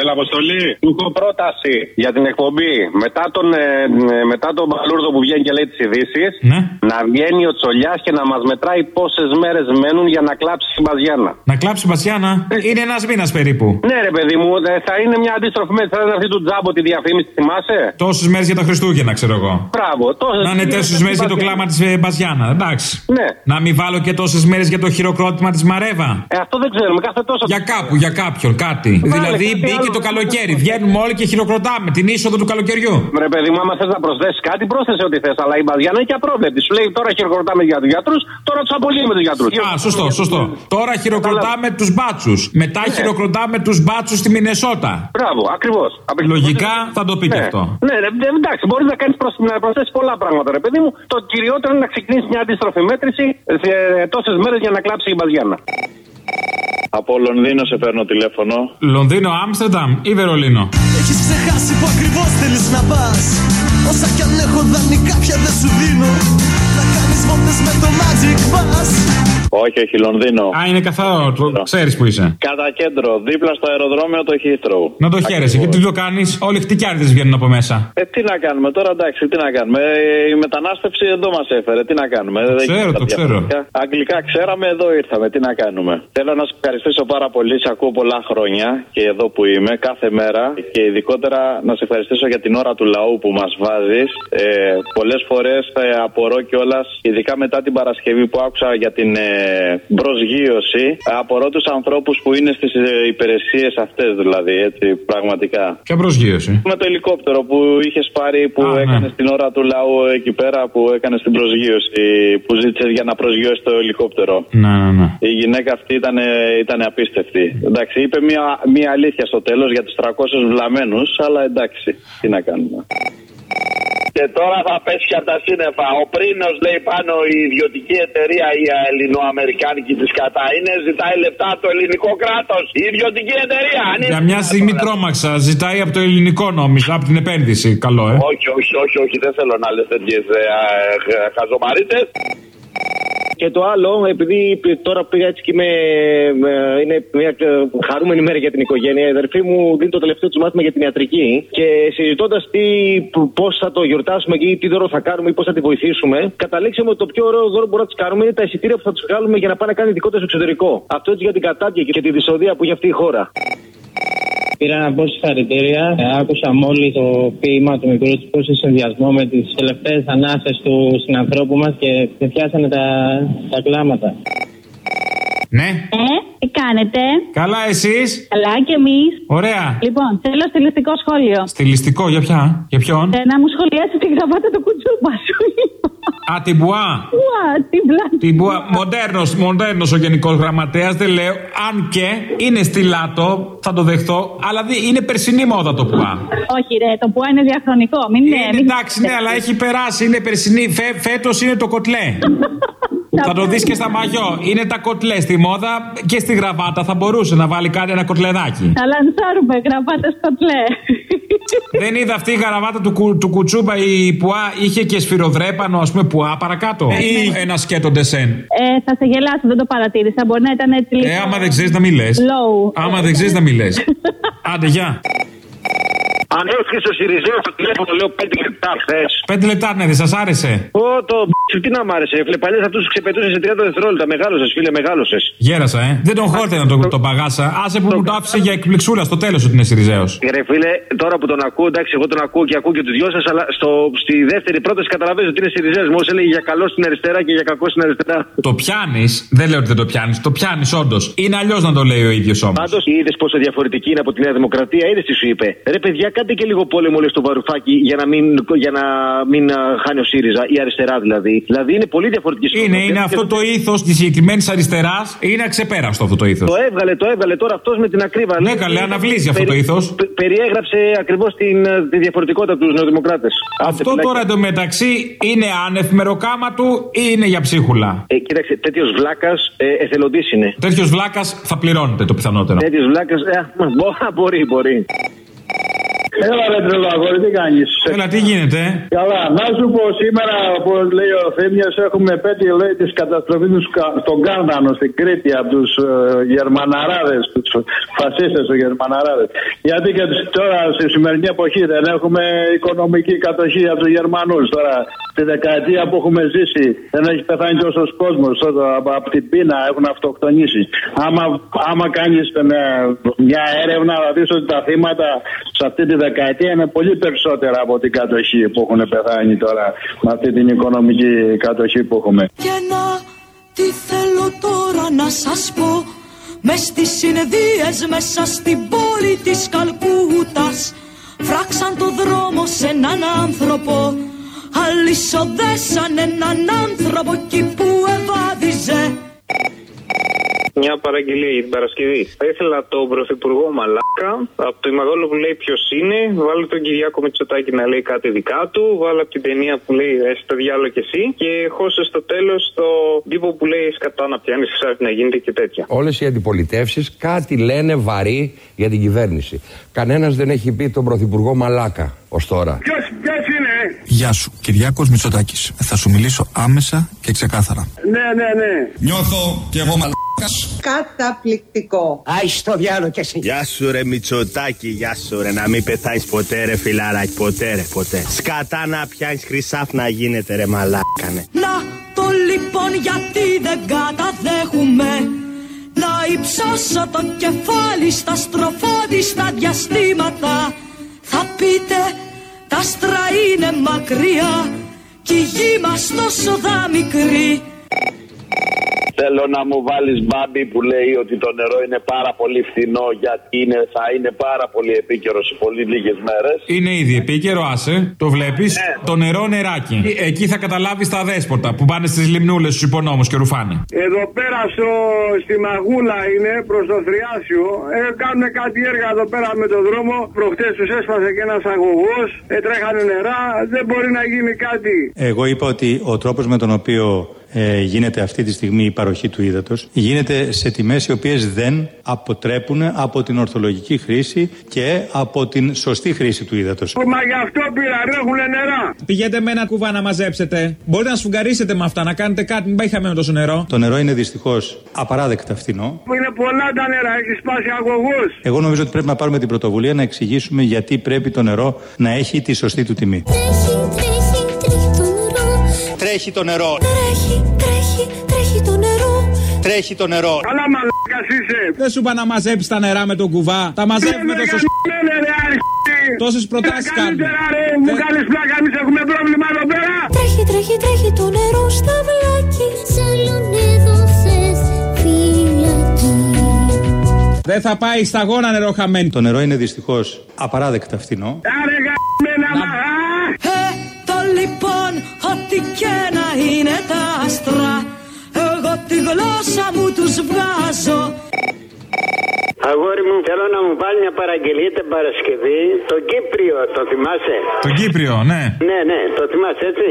Έλα, Αποστολή. Του έχω πρόταση για την εκπομπή. Μετά τον, ε, ε, μετά τον Μπαλούρδο που βγαίνει και λέει τις ειδήσεις, Ναι. να βγαίνει ο Τσολιάς και να μας μετράει πόσες μέρες μένουν για να κλάψει η Μπαζιάνα. Να κλάψει η Μπασιάνα. Είναι ένας μήνας περίπου. Ναι, ρε παιδί μου, ε, θα είναι μια αντίστροφη μέτρηση. Θα είναι αυτή του τζάμπο τη διαφήμιση, θυμάσαι; Τόσες μέρες για τα Χριστούγεννα, ξέρω εγώ. Μπράβο. Τόσες Να είναι μέρες τόσε για μέρες την για το Μπαζιάνα. κλάμα της Μπασιάνα. Εντάξει. Ναι. Να μην βάλω και τόσες μέρες για το χειροκρότημα της Μαρέβα. Ε, αυτό δεν ξέρουμε. Κάθε τόσο. Για κάπου, για κάποιον, κάτι. δηλαδή κάτι μπήκε άλλο. το καλοκαίρι. Βγαίνουμε όλοι και χειροκροτάμε την είσοδο του καλοκαιριού. Ρε παιδί μου, άμα θες να προσθέσεις κάτι, πρόσθεσε ό,τι θες. Αλλά η Μπαζιάνα είναι και απρόβλεπτη. Σου λέει τώρα χειροκροτάμε για τους γιατρούς, τώρα τους απολύουμε τους γιατρούς. Α, σωστό, σωστό. Τώρα χειροκροτάμε τους μπάτσους. Μετά Ναι. χειροκροτάμε τους μπάτσους στη Μινεσότα. Μπράβο, ακριβώς. Λογικά θα το πει και Ναι. αυτό. Ναι, ρε, ε, εντάξει, μπορείς να, κάνεις προσ... να προσθέσεις πολλά πράγματα, ρε παιδί μου. Το κυριότερο είναι να ξεκινήσεις μια αντίστροφη μέτρηση τόσες μέρες για να κλάψει η Μπαζιάνα. Από Λονδίνο σε παίρνω τηλέφωνο. Λονδίνο, Άμστερνταμ ή Βερολίνο; Έχεις ξεχάσει που ακριβώς θέλεις να πας. Όσα κι αν έχω δανεικά πια δεν σου δίνω. Να κάνεις βόλτε με το Magic Bus. Όχι, όχι, Λονδίνο. Α, είναι καθαρό. Το ξέρεις που είσαι. Κατά κέντρο, δίπλα στο αεροδρόμιο το Heathrow. Να το χαίρεσαι. Και τι το κάνεις, Όλοι χτυκιάριδε βγαίνουν από μέσα. Ε, τι να κάνουμε τώρα, εντάξει, τι να κάνουμε. Ε, η μετανάστευση εδώ μας έφερε. Τι να κάνουμε. Δεν ξέρω, έχει το κάποια ξέρω. διαφορετικά. Αγγλικά ξέραμε, εδώ ήρθαμε. Τι να κάνουμε. Θέλω να σας ευχαριστήσω πάρα πολύ. Σε ακούω πολλά χρόνια και εδώ που είμαι, κάθε μέρα. Και ειδικότερα να σε ευχαριστήσω για την ώρα του λαού που μας βάζεις. Ε, Πολλές φορές ε, απορώ κιόλας, ειδικά μετά την Παρασκευή που άκουσα για την ε, προσγείωση. Απορώ τους ανθρώπους που είναι στις υπηρεσίες αυτές, δηλαδή, έτσι, πραγματικά. Ποια προσγείωση; Με το ελικόπτερο που είχες πάρει που Α, ναι. έκανες την ώρα του λαού εκεί πέρα που έκανες την προσγείωση. Που ζήτησες για να προσγειώσεις το ελικόπτερο. Ναι, ναι, ναι. Η γυναίκα αυτή ήταν, ήταν απίστευτη. Εντάξει, είπε μια, μια αλήθεια στο τέλος για τους 300 βλαμμένους, αλλά εντάξει, τι να κάνουμε. Και τώρα θα πέσει και από τα σύννεφα. Ο Πρίνος λέει πάνω η ιδιωτική εταιρεία, η ελληνοαμερικάνικη της κατά είναι, ζητάει λεφτά από το ελληνικό κράτος. Η ιδιωτική εταιρεία. Αν είναι Για μια στιγμή δυνατόν, τρόμαξα. Ζητάει από το ελληνικό νόμιζα, από την επένδυση. Καλό, ε. Όχι, όχι, όχι, όχι, δεν θέλω να λες τέτοιες ε, ε, χαζομαρίτες. Και το άλλο, επειδή τώρα πήγα έτσι και είμαι, ε, είναι μια ε, χαρούμενη μέρα για την οικογένεια, η αδερφή μου δίνει το τελευταίο του μάθημα για την ιατρική και συζητώντας πώς θα το γιορτάσουμε και τι δώρο θα κάνουμε ή πώς θα τη βοηθήσουμε, καταλήξαμε ότι το πιο ωραίο δώρο που μπορούμε να της κάνουμε είναι τα εισιτήρια που θα τους βγάλουμε για να πάνε να κάνουν δικό του εξωτερικό. Αυτό έτσι για την κατάδια και τη δυσοδεία που έχει αυτή η χώρα. Πήρα να πω συγχαρητήρια. Ε, Άκουσα μόλις το ποίημα του μικρού του σε συνδυασμό με τις τελευταίες ανάσε του συνανθρώπου μας και με πιάσανε τα, τα κλάματα. Ναι. Ε, τι κάνετε; Καλά, εσείς; Καλά και εμείς. Ωραία. Λοιπόν, θέλω στιλιστικό σχόλιο. Στιλιστικό, για ποια, για ποιον; Ε, να μου σχολιάσει τη γραβάτα του κουτσούπα σου. Α, την Μπουά. Ουα, την πλάτη. Την Μπουά. Μοντέρνος μοντέρνος ο γενικός γραμματέας, δεν λέω. Αν και είναι στυλάτο, θα το δεχτώ. Αλλά δι- είναι περσινή μόδα το Πουά. Όχι, ρε, το που είναι διαχρονικό. Μην είναι. Είναι εντάξει, ναι, αλλά έχει περάσει, είναι περσινή. Φε, Φέτος είναι το κοτλέ. Θα το δεις και στα μαγιό. Είναι τα κοτλές στη μόδα και στη γραβάτα. Θα μπορούσε να βάλει κάτι ένα κοτλεδάκι. Θα λανσάρουμε γραβάτε στο τλέ. Δεν είδα αυτή η γραβάτα του, κου- του κουτσούμπα η πουά είχε και σφυροδρέπανο, ας πούμε, πουά παρακάτω. Ή ένα σκέτο ντεσέν. Ε, θα σε γελάσω, δεν το παρατήρησα. Μπορεί να ήταν έτσι λίγο. Ε, άμα δεν ξέρεις να μην λε. Low. Άμα δεν ξέρεις να μην λε. Άντε, γεια. Αν έρθει στο Σιριζέο στο τηλέφωνο, λέω 5 λεπτά χθες. Πέντε λεπτά, ναι, δεν σας άρεσε. Ω, το μπ***ι, τι να μ' άρεσε. Φίλε, παλιές αυτούς τους ξεπετούσες σε 30 δευτερόλεπτα. Μεγάλωσες, φίλε, μεγάλωσες. Γέρασα, ε. Δεν τον χόρτε να τον το παγάσα. Άσε που μου το άφησε για εκπληξούλα στο τέλος ότι είναι Σιριζέος. Ρε φίλε, τώρα που τον ακούω, εντάξει, εγώ τον ακούω και ακούω και τους δυο σας, αλλά στο, στη δεύτερη πρόταση καταλαβαίνω ότι είναι Σιριζέος. Μόλις έλεγε για καλό στην αριστερά και για κακό στην αριστερά. Το πιάνεις, δεν λέω ότι δεν το πιάνεις. Το πιάνεις όντως. Είναι αλλιώς να το λέει ο ίδιος όμως. Πάντως, είδες πόσο διαφορετική είναι από τη Νέα Δημοκρατία, είδες τι σου είπε. Ρε παιδιά, κάντε και λίγο πόλεμο λέει στο βαρουφάκι για να μην, για να μην α, χάνει ο ΣΥΡΙΖΑ, η αριστερά δηλαδή. Δηλαδή είναι πολύ διαφορετική Είναι, είναι αυτό το ήθος της συγκεκριμένης αριστεράς. Είναι αξεπέραστο αυτό το ήθος. Το έβγαλε, το έβγαλε τώρα αυτός με την ακρίβεια. Ναι, Λέει, καλέ, ε, αναβλύζει αυτό το περι- ήθος. πε- Περιέγραψε ακριβώς τη διαφορετικότητα τους Νεοδημοκράτες. Αυτό τώρα εντωμεταξύ είναι άνευ μεροκάμα του ή είναι για ψίχουλα; Ε, κοίταξε, τέτοιος βλάκας ε, εθελοντής είναι. Τέτοιος βλάκας θα πληρώνεται το πιθανότερο. Τέτοιος βλάκας. Ε, μπο- μπορεί, μπορεί. Έλα ρε τρελαγόρι, τι κάνεις; Έλα, τι γίνεται; Καλά, να σου πω σήμερα, όπως λέει ο Θήμιος, έχουμε επέτειο λέει τη καταστροφή τους Κα- στον Κάρνανο στην Κρήτη από τους ε, Γερμαναράδες, τους φασίστες τους Γερμαναράδες. Γιατί και τους- τώρα στη σημερινή εποχή δεν έχουμε οικονομική κατοχή από τους Γερμανούς. Τώρα τη δεκαετία που έχουμε ζήσει δεν έχει πεθάνει τόσος κόσμος. Από, από την πείνα έχουν αυτοκτονήσει. Άμα, άμα κάνεις μια έρευνα, θα δεις ότι τα θύματα σε αυτή τη δεκαετία είναι πολύ περισσότερα από την κατοχή που έχουν πεθάνει τώρα με αυτή την οικονομική κατοχή που έχουμε. Και να τι θέλω τώρα να σας πω; Μες στις συνεδρίες μέσα στην πόλη της Καλκούτας Φράξαν το δρόμο σε έναν άνθρωπο Αλυσοδέσαν έναν άνθρωπο εκεί που ευάδιζε Μια παραγγελία για την Παρασκευή. Θα ήθελα τον Πρωθυπουργό Μαλάκα από το Ημαγόλο που λέει ποιος είναι. Βάλω τον Κυριάκο Μητσοτάκη να λέει κάτι δικά του. Βάλω από την ταινία που λέει Εσύ το διάλογο και εσύ. Και χώσε στο τέλος το τύπο που λέει Σκατά να πιάνει, ψάχνει να γίνεται και τέτοια. Όλες οι αντιπολιτεύσεις κάτι λένε βαρύ για την κυβέρνηση. Κανένας δεν έχει πει τον Πρωθυπουργό Μαλάκα ως τώρα. Ποιος, ποιος είναι; Γεια σου, Κυριάκος Μητσοτάκης. Θα σου μιλήσω άμεσα και ξεκάθαρα. Ναι, ναι, ναι. Νιώθω και εγώ μαλάκας. Καταπληκτικό. Άι στο διάλογο και εσύ. Γεια σου ρε Μητσοτάκη, γεια σου ρε. Να μην πεθάνεις ποτέ ρε φιλαράκι, ποτέ ρε ποτέ. Σκατά να πιάνεις χρυσάφ να γίνεται ρε μαλάκανε. Να το λοιπόν γιατί δεν καταδέχουμε. Να υψώσω το κεφάλι στα στροφόδιστα διαστήματα. Θα πείτε τα άστρα είναι μακριά. Κι η γη μας τόσο δα μικρή Θέλω να μου βάλεις μπάμπι που λέει ότι το νερό είναι πάρα πολύ φθηνό γιατί είναι, θα είναι πάρα πολύ επίκαιρο σε πολύ λίγες μέρες. Είναι ήδη επίκαιρο, άσε. Το βλέπεις. Το νερό νεράκι. Ε- Εκεί θα καταλάβεις τα δέσποτα που πάνε στις λιμνούλες στους υπονόμους και ρουφάνε. Εδώ πέρα στο, στη Μαγούλα είναι προς το Θριάσιο. Ε, κάνουν κάτι έργα εδώ πέρα με το δρόμο. Προχτές τους έσπασε και ένας αγωγός. Ε, τρέχανε νερά. Δεν μπορεί να γίνει κάτι. Εγώ είπα ότι ο τρόπος με τον οποίο ε, γίνεται αυτή τη στιγμή η παροχή του ύδατος γίνεται σε τιμές οι οποίες δεν αποτρέπουν από την ορθολογική χρήση και από την σωστή χρήση του ύδατος. Μα γι' αυτό πήρα, ρέχουνε νερά. Πηγαίνετε με ένα κουβά να μαζέψετε. Μπορείτε να σφουγγαρίσετε με αυτά, να κάνετε κάτι, μην πάει χαμένο τόσο νερό. Το νερό είναι δυστυχώς απαράδεκτα φθηνό. Είναι πολλά τα νερά, έχει σπάσει αγωγός. Εγώ νομίζω ότι πρέπει να πάρουμε την πρωτοβουλία να εξηγήσουμε γιατί πρέπει το νερό να έχει τη σωστή του τιμή. Τρέχει το νερό. Τρέχει, τρέχει, τρέχει το νερό Τρέχει το νερό. Καλά μαλάκα είσαι. Δεν σου είπα να μαζέψεις τα νερά με τον κουβά. Τα μαζεύουμε τόσο. Ναι, ρε, αριστεί. Τόσες προτάσεις κάνουμε. Καλύτερα ρε, μου κάνεις πλάκα, εμείς έχουμε πρόβλημα εδώ πέρα. Τρέχει, τρέχει, τρέχει το νερό στα βλάκι Σαλον έδωσες φυλακή Δεν θα πάει σταγόνα νερό χαμένη. Το νερό είναι δυστυχώς απαράδεκτα φθηνό. Άρε είναι τα άστρα Εγώ τη γλώσσα μου τους βγάζω Αγόρι μου, θέλω να μου βάλει μια παραγγελία την Παρασκευή. Το Κύπριο, το θυμάσαι; Το Κύπριο, ναι. Ναι, ναι, το θυμάσαι έτσι.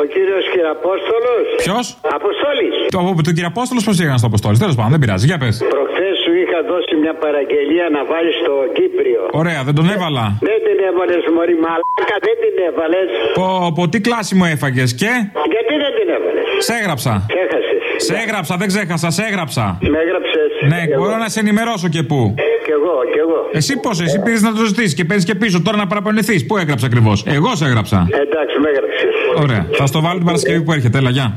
Ο κύριος Κυραπόστολος; Ποιος; Αποστόλης. Το, το κύριο Απόστολο πώς πήγαν στο Αποστόλη. Τέλος πάντων, δεν πειράζει. Για πες. Προχθές σου είχα δώσει μια παραγγελία να βάλεις στο Κύπριο. Ωραία, δεν τον έβαλα. Δεν την έβαλες, Μωρή Μαλάκα, δεν την έβαλες. Πω, πω, τι κλάση μου έφαγες και; Γιατί δεν την έβαλε. Σε έγραψα. Έχασε. Σε έγραψα, δεν ξέχασα, σε έγραψα. Με έγραψες. Ναι, μπορώ να σε ενημερώσω και πού. Κι εγώ, κι εγώ. Εσύ πώς, εσύ πήρες να το ζητήσεις και παίρνεις και πίσω τώρα να παραπονηθεί. Πού έγραψα ακριβώς; Εγώ σε έγραψα. Εντάξει, με έγραψες. Ωραία. Θα στο βάλω την Παρασκευή που έρχεται. Έλα, γεια.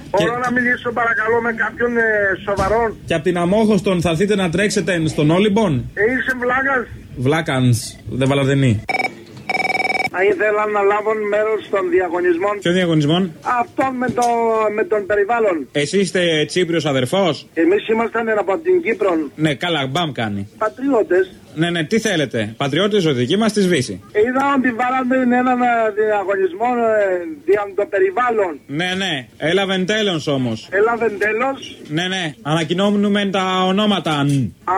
Μπορώ να μιλήσω παρακαλώ με κάποιον ε, σοβαρόν. Και από την Αμόχωστον θα έρθετε να τρέξετε στον Όλυμπον; Ε, είσαι βλάκας. Βλάκανς, δεν βαλαδενή. Ήθελα να λάβουν μέρος των διαγωνισμών. Ποιο διαγωνισμών; Αυτόν με, το, με τον περιβάλλον. Εσύ είστε Τσίπριος αδερφός; Εμείς ήμασταν από την Κύπρο. Ναι, καλά, μπαμ κάνει. Πατριώτες. Ναι, ναι, τι θέλετε. Πατριώτες ζωτική μας της σβήσει. Είδα ότι βάλαμε έναν ε, διαγωνισμό ε, για το περιβάλλον. Ναι, ναι. Έλαβεν τέλος όμως. Έλαβε τέλος. Ναι, ναι. Ανακοινώνουμε τα ονόματα. νν. Α,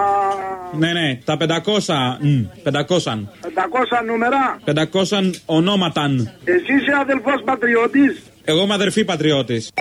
Ναι, ναι. Τα 500. νν. 500. 500 νούμερα. 500 ονόματα. νν. Εσύ είσαι αδελφός πατριώτης. Εγώ είμαι αδερφή πατριώτης.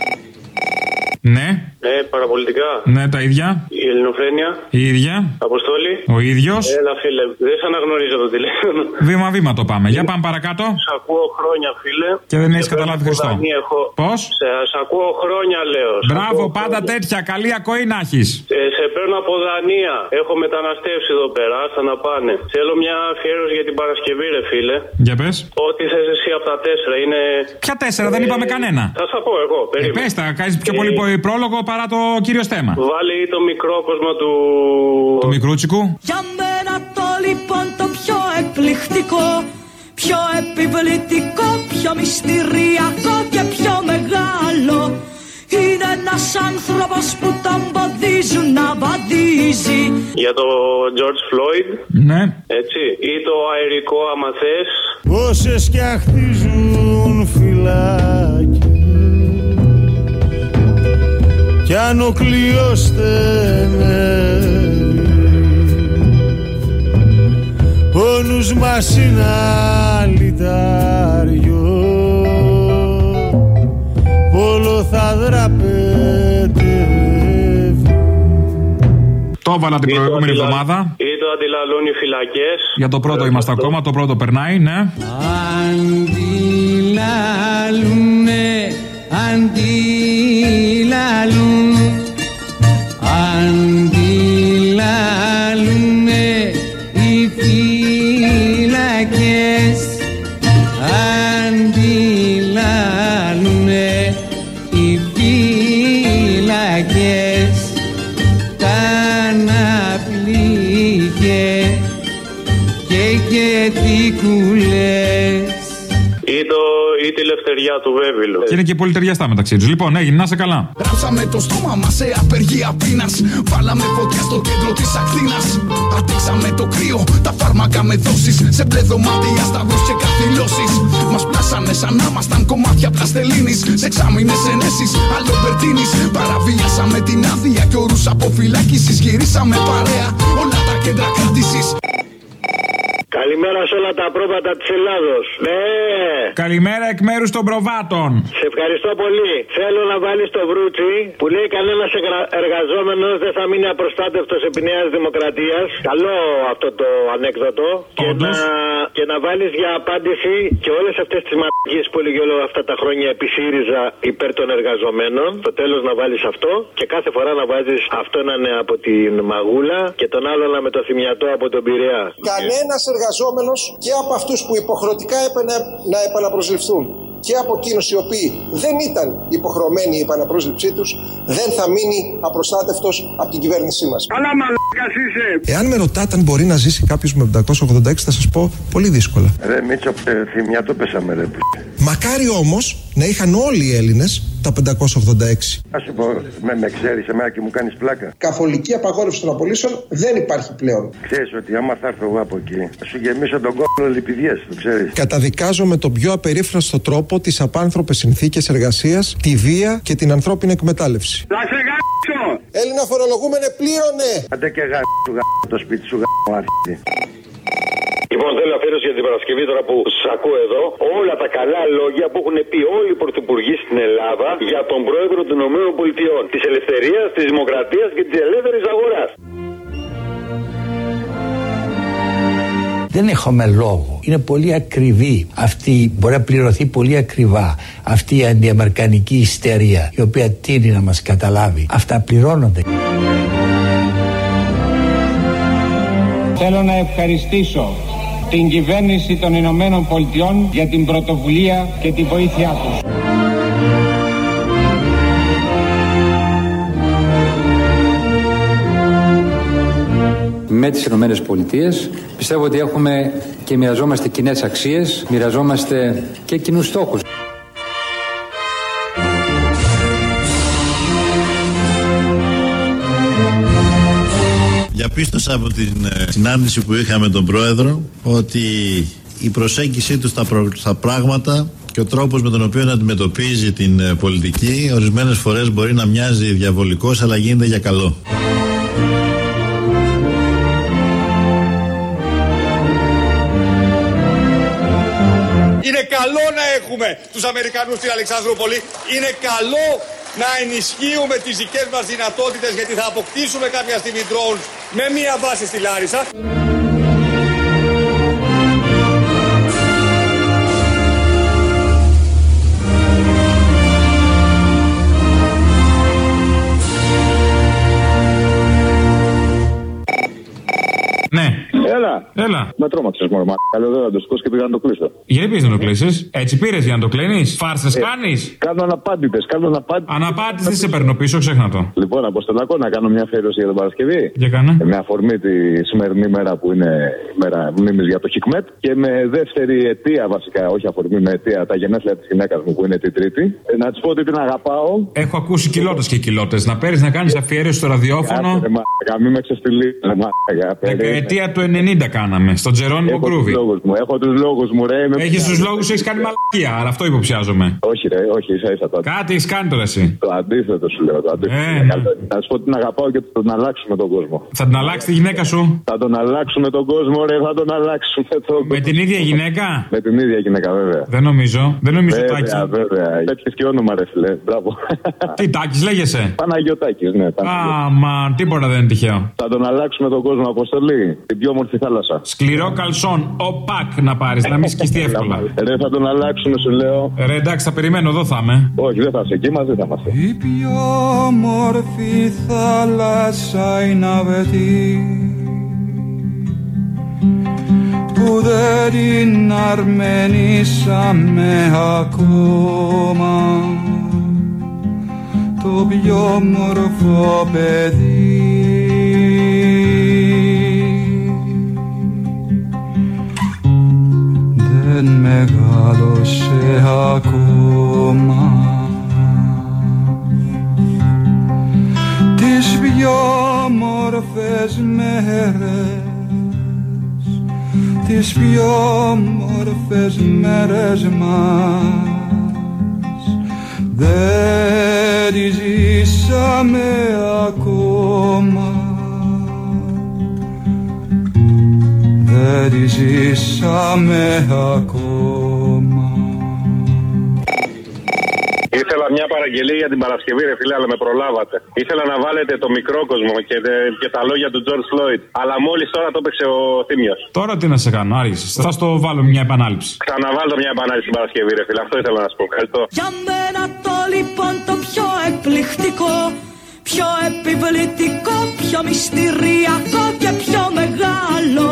Ναι, Ναι, παραπολιτικά. ναι, τα ίδια. Η ελληνοφρένεια. Η ίδια. Αποστόλη. Ο ίδιος. Έλα, φίλε. Δεν σε αναγνωρίζω το τηλέφωνο. Βήμα-βήμα το πάμε. Για πάμε παρακάτω. Σ' ακούω χρόνια, φίλε. Και δεν έχεις Σε καταλάβει παίρνω Χριστό. από Δανία, Έχω... Πώς; Σε, σ' ακούω χρόνια, λέω. Σ' Μπράβο, ακούω πάντα χρόνια. τέτοια. Καλή ακοή να έχεις. Ε, σε παίρνω από Δανία. Έχω μεταναστεύσει εδώ πέρα. Άστα να πάνε. Θέλω μια αφιέρωση για την Παρασκευή, ρε φίλε. Για πες. Ό,τι θες εσύ από τα τέσσερα είναι. Ποια τέσσερα, δεν είπαμε κανένα. Θα σας πω εγώ. Ε, Περίμενε. πες τα, κάνεις πιο πολύ πρόλογο παρά το κύριο θέμα. Βάλει το μικρό κόσμο του. Του μικρούτσικου. Για μένα το λοιπόν το πιο εκπληκτικό Πιο επιβλητικό, πιο μυστηριακό και πιο μεγάλο Είναι ένας άνθρωπος που τον ποδίζουν να βαδίζει Για το George Floyd. Ναι. Έτσι. Ή το αερικό, άμα θες. Πόσες κι αχτίζουν φυλάκια κι αν ο κλειός στενεύει ο νους μας είναι αλυτάριο όλο θα δραπετεύει Το έβαλα την προηγούμενη εβδομάδα. Ή το αντιλαλούν οι φυλακές. Για το πρώτο είμαστε ακόμα, το πρώτο περνάει, ναι. Αντιλαλούνε, αντιλαλούν ή τη λευτεριά του Βέβυλου. Και είναι και πολύ ταιριαστά μεταξύ τους. Λοιπόν, έγινε, να σε καλά. Ράψαμε το στόμα μας σε απεργία πείνα. Βάλαμε φωτιά στο κέντρο της ακτίνα. Αντέξαμε το κρύο, τα φάρμακα με δόσεις. Σε μπλε δωμάτια, σταυρού και καθυλώσει. Μας πλάσανε σαν να ήμασταν κομμάτια πλαστελίνης. Σε εξάμεινες ενέσεις, αλλομπερτίνη. Παραβίασαμε την άδεια και όρους αποφυλάκησης. Γυρίσαμε παρέα όλα τα κέντρα κράτηση. Καλημέρα σε όλα τα πρόβατα της Ελλάδος. Ναι. Καλημέρα εκ μέρους των προβάτων. Σε ευχαριστώ πολύ. Θέλω να βάλεις το βρούτσι που λέει κανένας εργαζόμενος δεν θα μείνει απροστάτευτος επί Νέας Δημοκρατίας. Καλό αυτό το ανέκδοτο. Και να, και να βάλεις για απάντηση και όλες αυτές τις μαγικέ που έλεγε όλα αυτά τα χρόνια επί ΣΥΡΙΖΑ υπέρ των εργαζομένων. Το τέλος να βάλεις αυτό και κάθε φορά να βάζεις αυτό να είναι από την Μαγούλα και τον άλλο να με το θυμιατό από τον Πειραιά. Κανένας εργαζόμενος και από αυτούς που υποχρεωτικά έπαιρνε να επαναπροσληφθούν και από εκείνους οι οποίοι δεν ήταν υποχρεωμένοι η επαναπρόσληψή τους, δεν θα μείνει απροστάτευτος από την κυβέρνησή μας. Αλλά μαλάκας είσαι. Εάν με ρωτάτε αν μπορεί να ζήσει κάποιος με 786, θα σας πω πολύ δύσκολα. Ρε Μίτσο, ε, θυμιατό πέσαμε ρε. Μακάρι όμως να είχαν όλοι οι Έλληνες τα 586. Α σου πω, με, με ξέρεις εμένα και μου κάνεις πλάκα. Καθολική απαγόρευση των απολύσεων δεν υπάρχει πλέον. Ξέρεις ότι άμα θα έρθω εγώ από εκεί, θα σου γεμίσω τον κόλλο λιπηδιές, το ξέρεις. Καταδικάζω με τον πιο απερίφραστο τρόπο τις απάνθρωπες συνθήκες εργασίας, τη βία και την ανθρώπινη εκμετάλλευση. Θα σε γάμψω. Έλληνα φορολογούμενε πλήρωνε. Άντε και γάμ σου γάμ το σπίτι σου γάμ αρχίδι. Λοιπόν, θέλω αφιέρωση για την Παρασκευή τώρα που σα ακούω εδώ. Όλα τα καλά λόγια που έχουν πει όλοι οι πρωθυπουργοί στην Ελλάδα για τον πρόεδρο των ΗΠΑ. Της ελευθερίας, της δημοκρατίας και της ελεύθερης αγοράς. Δεν έχουμε λόγο. Είναι πολύ ακριβή αυτή, μπορεί να πληρωθεί πολύ ακριβά αυτή η αντιαμερικανική ιστερία η οποία τίνει να μας καταλάβει. Αυτά πληρώνονται. Θέλω να ευχαριστήσω την κυβέρνηση των Ηνωμένων Πολιτειών για την πρωτοβουλία και τη βοήθειά τους. με τις Ηνωμένες Πολιτείες. Πιστεύω ότι έχουμε και μοιραζόμαστε κοινές αξίες, μοιραζόμαστε και κοινούς στόχους. Διαπίστωσα από την ε, συνάντηση που είχαμε τον Πρόεδρο ότι η προσέγγιση του στα, προ- στα πράγματα και ο τρόπος με τον οποίο αντιμετωπίζει την ε, πολιτική ορισμένες φορές μπορεί να μοιάζει διαβολικός αλλά γίνεται για καλό. Είναι καλό να έχουμε τους Αμερικανούς στην Αλεξανδρούπολη. Είναι καλό να ενισχύουμε τις δικές μας δυνατότητες γιατί θα αποκτήσουμε κάποια στιγμή drones με μία βάση στη Λάρισα. Ναι. Έλα. Έλα. Με τρόμαξες μόνο. Μα καλό δεν θα το σηκώσει και πήγα να το κλείσω. Γιατί πήγε να το κλείσει. Έτσι πήρες για να το κλείνει. Φάρσες Ε, κάνεις. Κάνω αναπάντητες. Κάνω αναπάντητες. Αναπάντητες δεν σε παίρνω πίσω, ξέχνα το. Λοιπόν, Αποστολακό, να κάνω μια αφιέρωση για την Παρασκευή. Για κάνε. Με αφορμή τη σημερινή μέρα που είναι η μέρα μνήμης για το Χικμέτ και με δεύτερη αιτία βασικά, όχι αφορμή, με αιτία τα γενέθλια της γυναίκας μου που είναι την Τρίτη. Ε, να της πω ότι την αγαπάω. Έχω ακούσει κοιλότε και κοιλότε. Να παίρνεις να κάνεις αφιέρωση στο ραδιόφωνο. Κάτσε, ρε, μαλάκα, μην με ξεφτυλί. Δεκαετία του 90 κάναμε. Στον Τζερόνιμο Έχω τους Γκρούβι. λόγους μου, έχω τους λόγους μου, ρε. με Έχεις πιάνεις. του λόγου, έχεις κάνει μαλακία. Αλλά αυτό υποψιάζομαι. Όχι, ρε, όχι, ίσα ίσα το Κάτι έχεις κάνει τώρα εσύ. Το αντίθετο σου λέω. Το αντίθετο. Ε, Να σου πω ότι την αγαπάω και θα τον αλλάξουμε τον κόσμο. Θα την αλλάξει τη γυναίκα σου; Θα τον αλλάξουμε τον κόσμο, ρε, θα τον αλλάξουμε τον Με την ίδια γυναίκα; Με την ίδια γυναίκα, βέβαια. Δεν νομίζω. Δεν νομίζω Βέβαια, Τάκης. βέβαια. Πέτυχες και όνομα, ρε φιλέ. Μπράβο. Τι Τάκης λέγεσαι; Παναγιωτάκης, ναι. Α, μα τίποτα δεν είναι τυχαίο. Θα τον αλλάξουμε τον κόσμο, Αποστολή. Την πιο όμορφη θάλασσα. Σκληρό καλσόν, ο πακ να πάρεις, να μην σκιστεί εύκολα. Ρε, θα τον αλλάξουμε, σου λέω. Ρε, εντάξει, θα περιμένω, εδώ θα είμαι. Όχι, δεν θα είσαι εκεί, μαζί θα είμαστε. Η πιο όμορφη θάλασσα είναι αβετή που δεν την αρμενήσαμε ακόμα το πιο όμορφο παιδί δεν μεγάλωσε ακόμα. Τις πιο όμορφες μέρες τις πιο όμορφες μέρες μας δεν τις ζήσαμε ακόμα δεν τις ζήσαμε ακόμα Ήθελα μια παραγγελία για την Παρασκευή, ρε φίλε, αλλά με προλάβατε. Ήθελα να βάλετε το μικρό κόσμο και, τε- και τα λόγια του George Floyd. Αλλά μόλις τώρα το έπαιξε ο Θήμιος. Τώρα τι να σε κάνω, άργησες. Θα στο βάλω μια επανάληψη. Ξαναβάλω μια επανάληψη την Παρασκευή, ρε φίλε. Αυτό ήθελα να σου πω. Ευχαριστώ. Για μένα το λοιπόν το πιο εκπληκτικό Πιο επιβλητικό, πιο μυστηριακό και πιο μεγάλο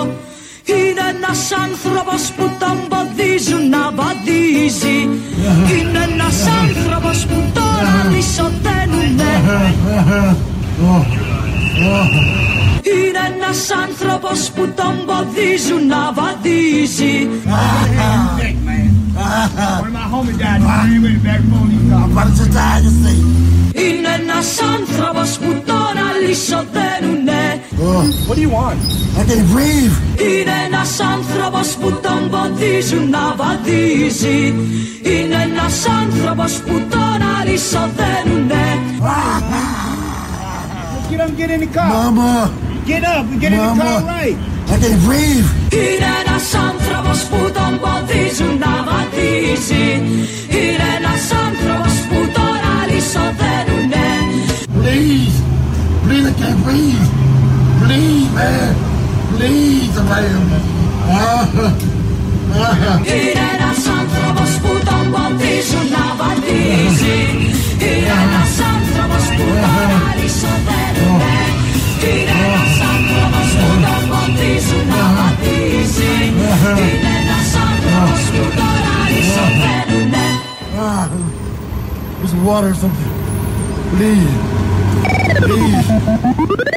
Είναι ένας άνθρωπος που τον ποδίζουν να βαδίζει. Είναι ένας άνθρωπος που τώρα λυσοδένουνε Είναι ένας άνθρωπος που τον ποδίζουν να βαδίζει Είναι ένας άνθρωπος που τώρα λυσοδένουνε What do you want? I can breathe. Είναι ένας άνθρωπος που τον ποδίζουν να βαδίζει Είναι ένας άνθρωπος που τώρα λυσοδένουνε Get up, get in the car. Mama. Get up, get in the car right. I can breathe. Είναι ένας άνθρωπος που τον ποδίζουν να βαδίζει Είναι ένας άνθρωπος που τώρα λυσοδένουνε Please. Please, I can't breathe. Please, man; Please, man. Είναι ένας άνθρωπος που τον ποδίζουν να βαδίζει Είναι ένας άνθρωπος που τώρα λυσοδένουνε Είναι ένας άνθρωπος που τον ποδίζουν να βαδίζει Uh-huh. Uh-huh. there's water or something. Please. Please.